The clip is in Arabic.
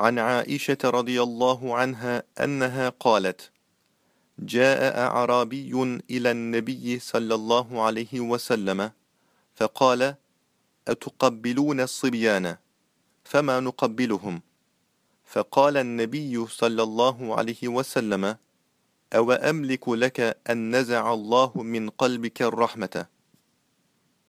عن عائشة رضي الله عنها أنها قالت جاء أعرابي إلى النبي صلى الله عليه وسلم فقال أتقبلون الصبيان؟ فما نقبلهم؟ فقال النبي صلى الله عليه وسلم أو أملك لك أن نزع الله من قلبك الرحمة؟